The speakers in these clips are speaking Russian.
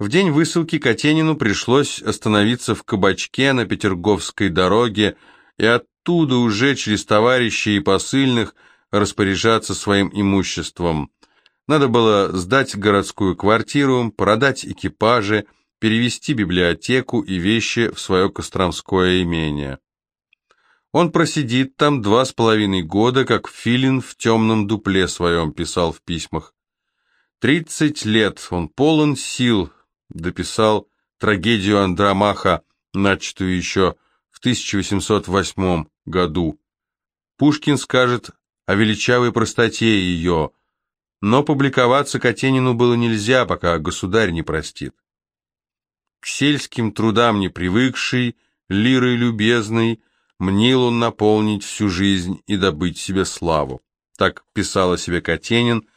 В день высылки Катенину пришлось остановиться в кабачке на Петерговской дороге и оттуда уже через товарищей и посыльных распоряжаться своим имуществом. Надо было сдать городскую квартиру, продать экипажи, перевести библиотеку и вещи в свое Костромское имение. Он просидит там два с половиной года, как филин в темном дупле своем писал в письмах. Тридцать лет, он полон сил, дописал трагедию Андромаха, начатую еще в 1808 году. Пушкин скажет о величавой простоте ее, но публиковаться Катенину было нельзя, пока государь не простит. К сельским трудам не привыкший, лирой любезный, мнил он наполнить всю жизнь и добыть себе славу. Так писал о себе Катенин,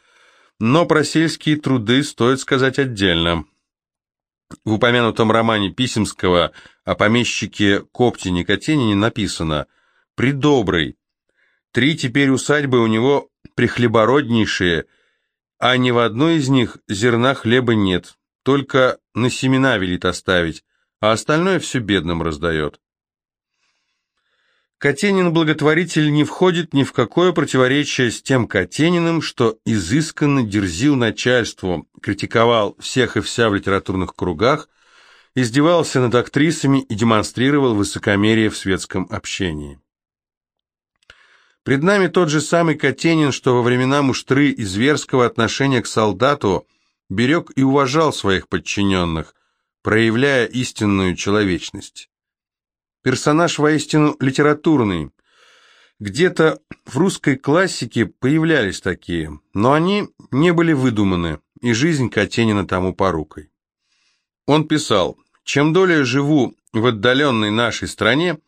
но про сельские труды стоит сказать отдельно. В упомянутом романе Писемского о помещике Коптине Катенине написано «Придобрый, три теперь усадьбы у него прихлебороднейшие, а ни в одной из них зерна хлеба нет, только на семена велит оставить, а остальное все бедным раздает». Катенин-благотворитель не входит ни в какое противоречие с тем Катениным, что изысканно дерзил начальству, критиковал всех и вся в литературных кругах, издевался над актрисами и демонстрировал высокомерие в светском общении. Пред нами тот же самый Катенин, что во времена муштры и зверского отношения к солдату берег и уважал своих подчиненных, проявляя истинную человечность. Персонаж воистину литературный. Где-то в русской классике появлялись такие, но они не были выдуманы, и жизнь Катенина тому порукой. Он писал, «Чем долее живу в отдаленной нашей стране,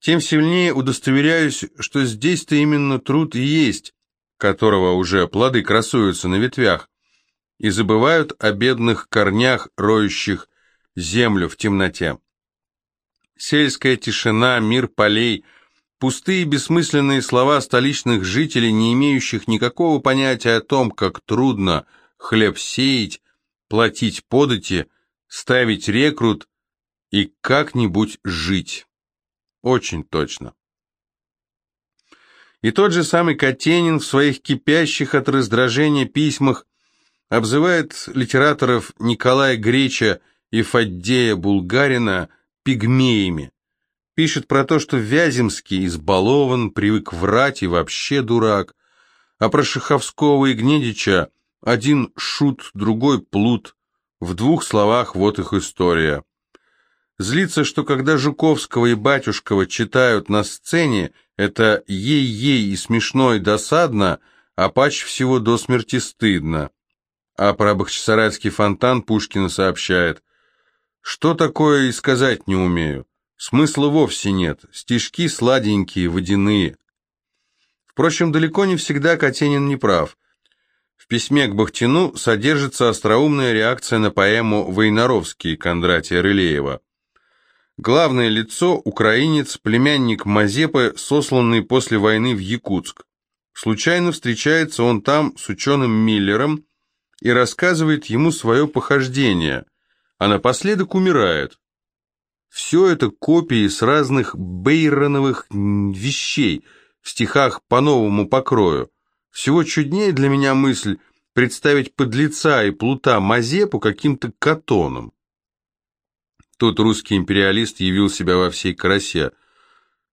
тем сильнее удостоверяюсь, что здесь-то именно труд и есть, которого уже плоды красуются на ветвях, и забывают о бедных корнях, роющих землю в темноте. Сельская тишина, мир полей, пустые бессмысленные слова столичных жителей, не имеющих никакого понятия о том, как трудно хлеб сеять, платить подати, ставить рекрут и как-нибудь жить. Очень точно. И тот же самый Катенин в своих кипящих от раздражения письмах обзывает литераторов Николая Греча и Фаддея Булгарина – пигмеями. Пишет про то, что Вяземский избалован, привык врать и вообще дурак, а про Шаховского и Гнедича один шут, другой плут. В двух словах вот их история. Злится, что когда Жуковского и Батюшкова читают на сцене, это ей-ей и смешно и досадно, а паче всего до смерти стыдно. А про Бахчисарайский фонтан Пушкина сообщает – что такое и сказать не умею. Смысла вовсе нет. Стишки сладенькие, водяные. Впрочем, далеко не всегда Катенин не прав. В письме к Бахтину содержится остроумная реакция на поэму «Войнаровский» Кондратия Рылеева. Главное лицо – украинец, племянник Мазепы, сосланный после войны в Якутск. Случайно встречается он там с ученым Миллером и рассказывает ему свое похождение – а напоследок умирает. Все это копии с разных бейроновых вещей в стихах по новому покрою. Всего чуднее для меня мысль представить подлеца и плута Мазепу каким-то катоном. Тут русский империалист явил себя во всей красе.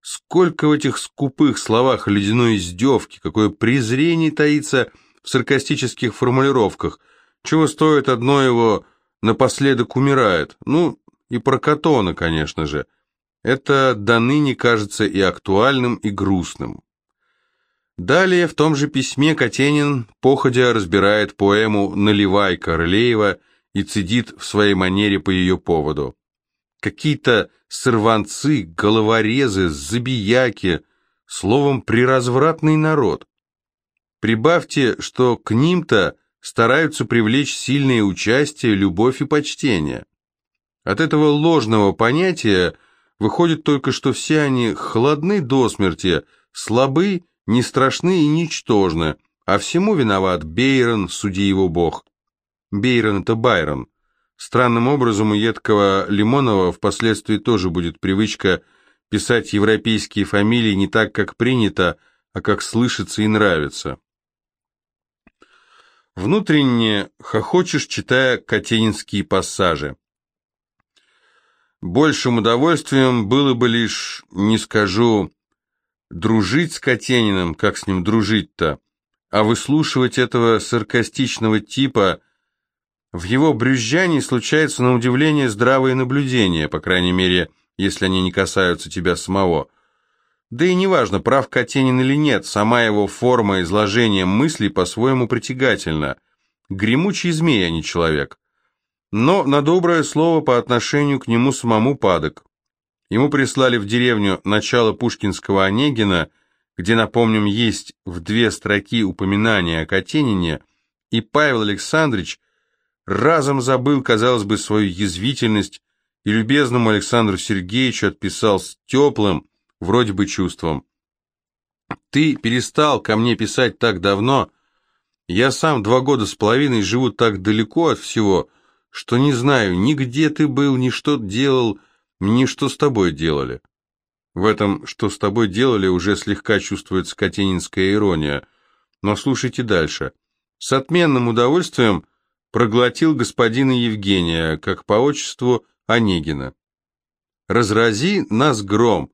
Сколько в этих скупых словах ледяной издевки, какое презрение таится в саркастических формулировках, чего стоит одно его напоследок умирает. Ну, и про Катона, конечно же. Это до ныне кажется и актуальным, и грустным. Далее в том же письме Катенин походя разбирает поэму «Наливай» Королеева и цедит в своей манере по ее поводу. Какие-то сорванцы, головорезы, забияки, словом, приразвратный народ. Прибавьте, что к ним-то стараются привлечь сильное участие, любовь и почтение. От этого ложного понятия выходит только, что все они холодны до смерти, слабы, не страшны и ничтожны, а всему виноват Бейрон, суди его бог. Бейрон – это Байрон. Странным образом у едкого Лимонова впоследствии тоже будет привычка писать европейские фамилии не так, как принято, а как слышится и нравится. Внутренне хохочешь, читая катенинские пассажи. Большим удовольствием было бы лишь, не скажу, дружить с Катениным, как с ним дружить-то, а выслушивать этого саркастичного типа – в его брюзжании случается на удивление здравые наблюдения, по крайней мере, если они не касаются тебя самого. Да и неважно, прав Катенин или нет, сама его форма изложения мыслей по-своему притягательна. Гремучий змей, а не человек. Но на доброе слово по отношению к нему самому падок. Ему прислали в деревню начало пушкинского Онегина, где, напомним, есть в две строки упоминания о Катенине, и Павел Александрович – разом забыл, казалось бы, свою язвительность и любезному Александру Сергеевичу отписал с теплым, вроде бы, чувством. «Ты перестал ко мне писать так давно. Я сам два года с половиной живу так далеко от всего, что не знаю, ни где ты был, ни что делал, ни что с тобой делали». В этом «что с тобой делали» уже слегка чувствуется катенинская ирония. Но слушайте дальше. С отменным удовольствием проглотил господина Евгения, как по отчеству Онегина. «Разрази нас гром»,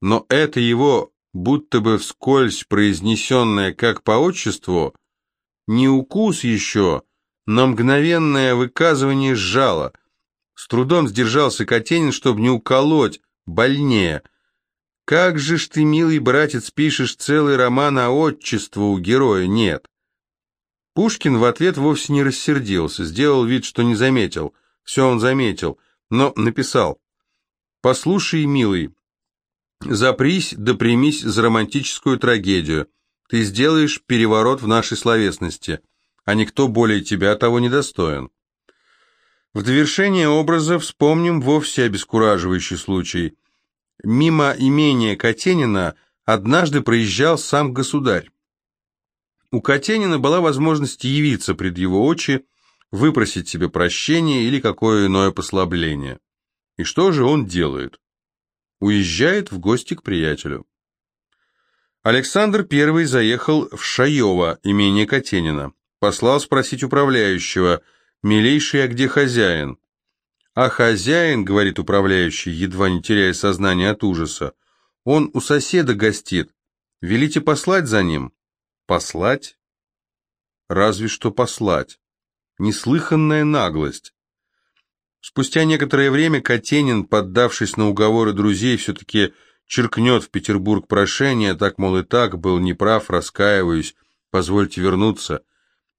но это его, будто бы вскользь произнесенное как по отчеству, не укус еще, но мгновенное выказывание сжало. С трудом сдержался Катенин, чтобы не уколоть, больнее. «Как же ж ты, милый братец, пишешь целый роман о отчеству у героя? Нет». Пушкин в ответ вовсе не рассердился, сделал вид, что не заметил. Все он заметил, но написал. «Послушай, милый, запрись да примись за романтическую трагедию. Ты сделаешь переворот в нашей словесности, а никто более тебя того не достоин». В довершение образа вспомним вовсе обескураживающий случай. Мимо имения Катенина однажды проезжал сам государь. У Катенина была возможность явиться пред его очи, выпросить себе прощение или какое иное послабление. И что же он делает? Уезжает в гости к приятелю. Александр I заехал в Шаево, имение Катенина. Послал спросить управляющего, «Милейший, а где хозяин?» «А хозяин, — говорит управляющий, едва не теряя сознание от ужаса, — он у соседа гостит. Велите послать за ним?» Послать? Разве что послать. Неслыханная наглость. Спустя некоторое время Катенин, поддавшись на уговоры друзей, все-таки черкнет в Петербург прошение, так, мол, и так, был неправ, раскаиваюсь, позвольте вернуться.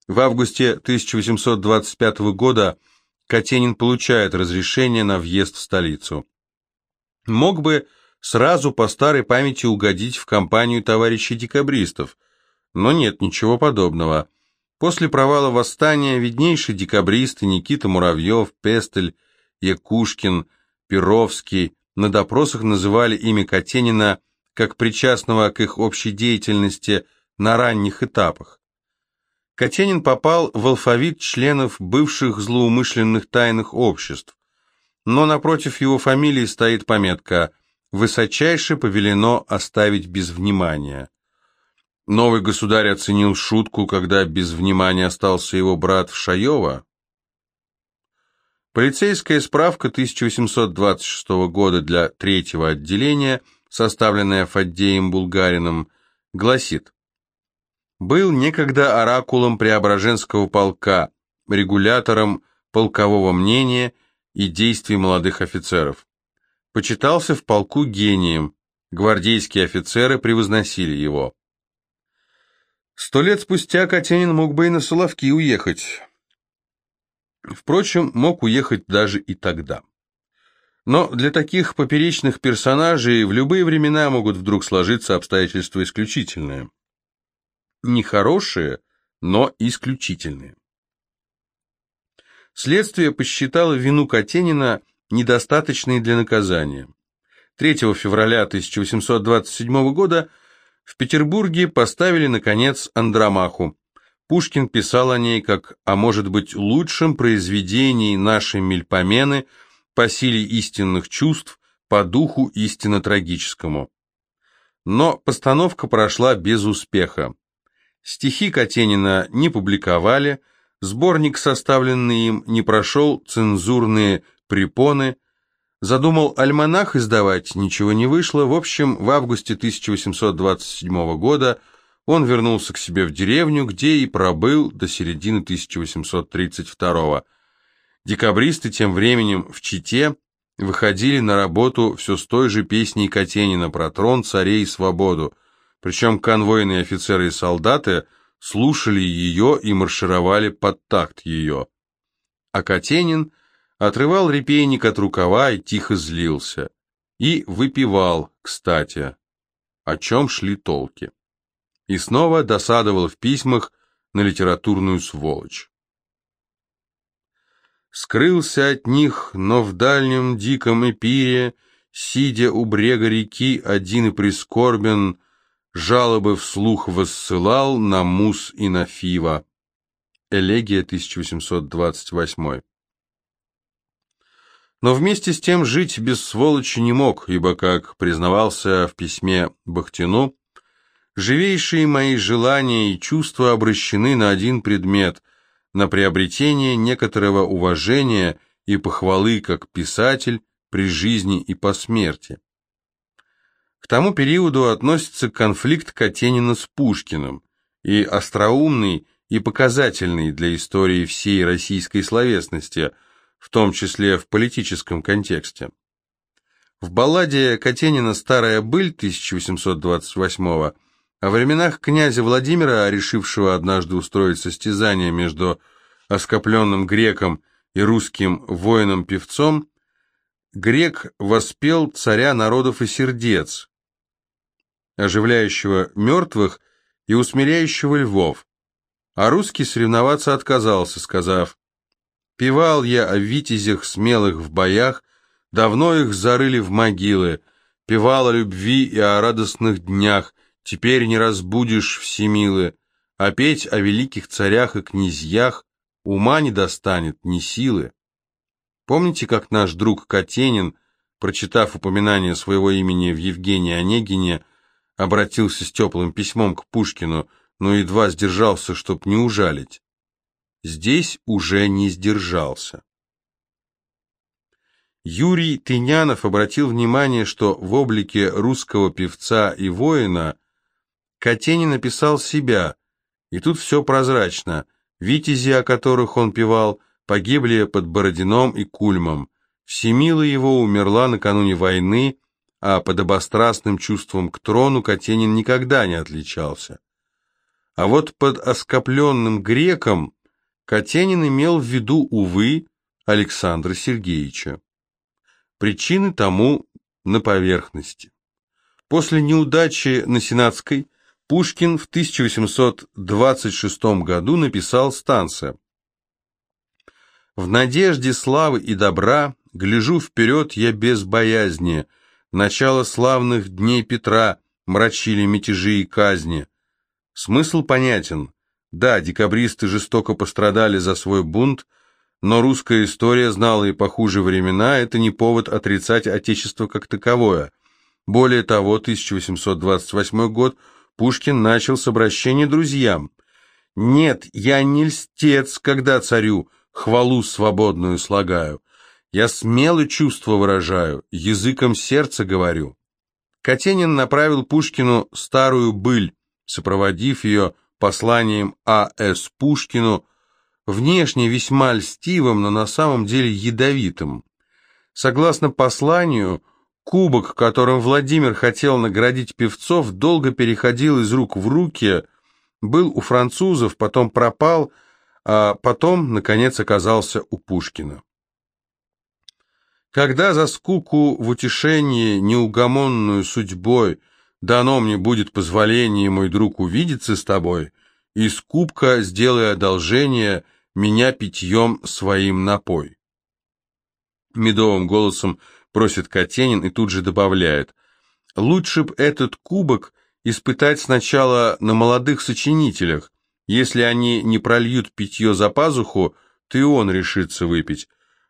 В августе 1825 года Катенин получает разрешение на въезд в столицу. Мог бы сразу по старой памяти угодить в компанию товарищей декабристов – но нет ничего подобного. После провала восстания виднейшие декабристы Никита Муравьев, Пестель, Якушкин, Перовский на допросах называли имя Катенина как причастного к их общей деятельности на ранних этапах. Катенин попал в алфавит членов бывших злоумышленных тайных обществ, но напротив его фамилии стоит пометка «Высочайше повелено оставить без внимания». Новый государь оценил шутку, когда без внимания остался его брат Шаева. Полицейская справка 1826 года для третьего отделения, составленная Фаддеем Булгарином, гласит «Был некогда оракулом Преображенского полка, регулятором полкового мнения и действий молодых офицеров. Почитался в полку гением, гвардейские офицеры превозносили его». Сто лет спустя Катенин мог бы и на Соловки уехать. Впрочем, мог уехать даже и тогда. Но для таких поперечных персонажей в любые времена могут вдруг сложиться обстоятельства исключительные. Нехорошие, но исключительные. Следствие посчитало вину Катенина недостаточной для наказания. 3 февраля 1827 года в Петербурге поставили, наконец, Андромаху. Пушкин писал о ней как о, может быть, лучшем произведении нашей Мельпомены по силе истинных чувств, по духу истинно трагическому. Но постановка прошла без успеха. Стихи Катенина не публиковали, сборник, составленный им, не прошел цензурные препоны, задумал альманах издавать, ничего не вышло. В общем, в августе 1827 года он вернулся к себе в деревню, где и пробыл до середины 1832 Декабристы тем временем в Чите выходили на работу все с той же песней Катенина про трон, царей и свободу, причем конвойные офицеры и солдаты слушали ее и маршировали под такт ее. А Катенин отрывал репейник от рукава и тихо злился. И выпивал, кстати, о чем шли толки и снова досадовал в письмах на литературную сволочь. Скрылся от них, но в дальнем диком эпире, сидя у брега реки, один и прискорбен, жалобы вслух воссылал на Мус и на Фива. Элегия 1828 но вместе с тем жить без сволочи не мог, ибо, как признавался в письме Бахтину, Живейшие мои желания и чувства обращены на один предмет, на приобретение некоторого уважения и похвалы как писатель при жизни и по смерти. К тому периоду относится конфликт Катенина с Пушкиным, и остроумный, и показательный для истории всей российской словесности, в том числе в политическом контексте. В балладе Катенина «Старая быль» 1828 года о временах князя Владимира, решившего однажды устроить состязание между оскопленным греком и русским воином-певцом, грек воспел царя народов и сердец, оживляющего мертвых и усмиряющего львов, а русский соревноваться отказался, сказав «Певал я о витязях смелых в боях, давно их зарыли в могилы, певал о любви и о радостных днях, Теперь не разбудишь всемилы, а петь о великих царях и князьях ума не достанет, ни силы. Помните, как наш друг Катенин, прочитав упоминание своего имени в Евгении Онегине, обратился с теплым письмом к Пушкину, но едва сдержался, чтоб не ужалить? Здесь уже не сдержался. Юрий Тынянов обратил внимание, что в облике русского певца и воина – Катенин написал себя, и тут все прозрачно. Витязи, о которых он певал, погибли под Бородином и Кульмом. Всемила его умерла накануне войны, а подобострастным чувством к трону Катенин никогда не отличался. А вот под оскопленным греком Катенин имел в виду, увы, Александра Сергеевича. Причины тому на поверхности. После неудачи на Сенатской Пушкин в 1826 году написал станция. «В надежде славы и добра гляжу вперед я без боязни. Начало славных дней Петра мрачили мятежи и казни. Смысл понятен. Да, декабристы жестоко пострадали за свой бунт, но русская история знала и похуже времена, это не повод отрицать Отечество как таковое. Более того, 1828 год – Пушкин начал с обращения друзьям. «Нет, я не льстец, когда царю хвалу свободную слагаю. Я смело чувства выражаю, языком сердца говорю». Катенин направил Пушкину старую быль, сопроводив ее посланием А.С. Пушкину, внешне весьма льстивым, но на самом деле ядовитым. Согласно посланию, Кубок, которым Владимир хотел наградить певцов, долго переходил из рук в руки, был у французов, потом пропал, а потом, наконец, оказался у Пушкина. Когда за скуку в утешении неугомонную судьбой дано мне будет позволение, мой друг, увидеться с тобой, из кубка сделай одолжение, меня питьем своим напой. Медовым голосом просит Катенин и тут же добавляет. Лучше б этот кубок испытать сначала на молодых сочинителях, Если они не прольют питье за пазуху, то и он решится выпить.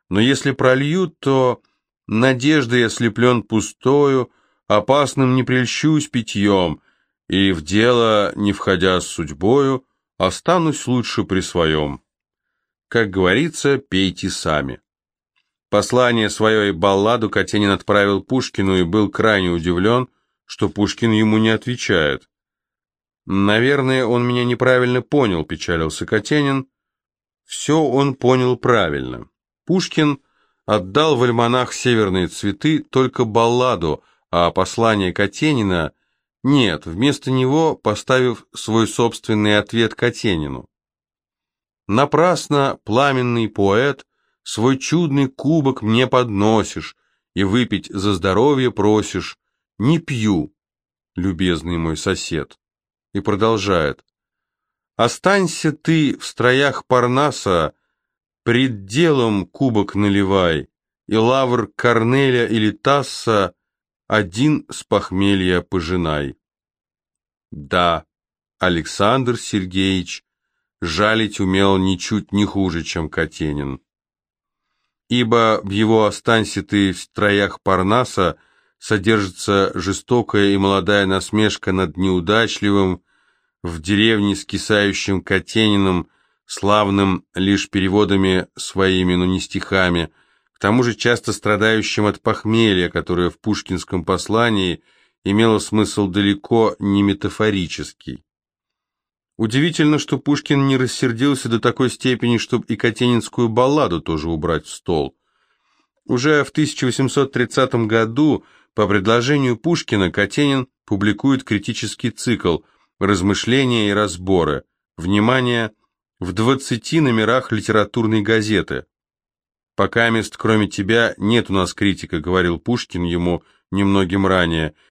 Но если прольют, то надеждой ослеплен пустою, опасным не прельщусь питьем, и в дело, не входя с судьбою, останусь лучше при своем. Как говорится, пейте сами. Послание свое и балладу Катенин отправил Пушкину и был крайне удивлен, что Пушкин ему не отвечает. «Наверное, он меня неправильно понял», — печалился Катенин. Все он понял правильно. Пушкин отдал в альманах «Северные цветы» только балладу, а послание Катенина нет, вместо него поставив свой собственный ответ Катенину. Напрасно, пламенный поэт, свой чудный кубок мне подносишь и выпить за здоровье просишь. Не пью, любезный мой сосед. И продолжает. Останься ты в строях Парнаса, пред делом кубок наливай, и лавр Корнеля или Тасса один с похмелья пожинай. Да, Александр Сергеевич жалить умел ничуть не хуже, чем Катенин ибо в его «Останься ты в строях Парнаса» содержится жестокая и молодая насмешка над неудачливым, в деревне с кисающим Катениным, славным лишь переводами своими, но не стихами, к тому же часто страдающим от похмелья, которое в пушкинском послании имело смысл далеко не метафорический. Удивительно, что Пушкин не рассердился до такой степени, чтобы и Катенинскую балладу тоже убрать в стол. Уже в 1830 году по предложению Пушкина Катенин публикует критический цикл «Размышления и разборы». Внимание! В 20 номерах литературной газеты. «Пока мест, кроме тебя, нет у нас критика», — говорил Пушкин ему немногим ранее, —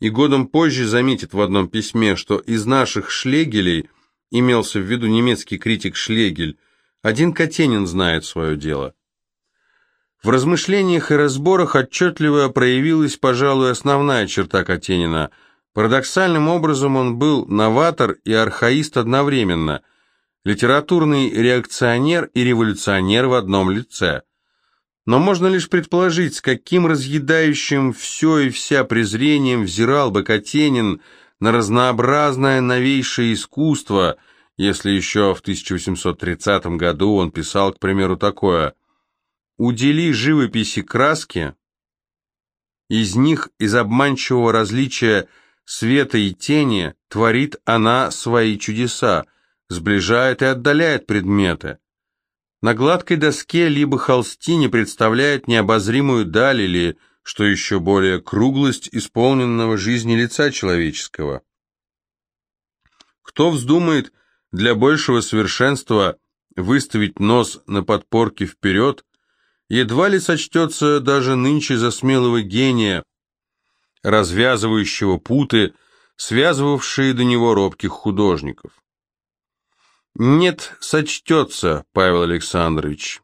и годом позже заметит в одном письме, что из наших Шлегелей, имелся в виду немецкий критик Шлегель, один Катенин знает свое дело. В размышлениях и разборах отчетливо проявилась, пожалуй, основная черта Катенина. Парадоксальным образом он был новатор и архаист одновременно, литературный реакционер и революционер в одном лице – но можно лишь предположить, с каким разъедающим все и вся презрением взирал бы Катенин на разнообразное новейшее искусство, если еще в 1830 году он писал, к примеру, такое. «Удели живописи краски, из них, из обманчивого различия света и тени, творит она свои чудеса, сближает и отдаляет предметы». На гладкой доске либо холстине представляет необозримую даль или, что еще более, круглость исполненного жизни лица человеческого. Кто вздумает для большего совершенства выставить нос на подпорке вперед, едва ли сочтется даже нынче за смелого гения, развязывающего путы, связывавшие до него робких художников. Нет, сочтется, Павел Александрович.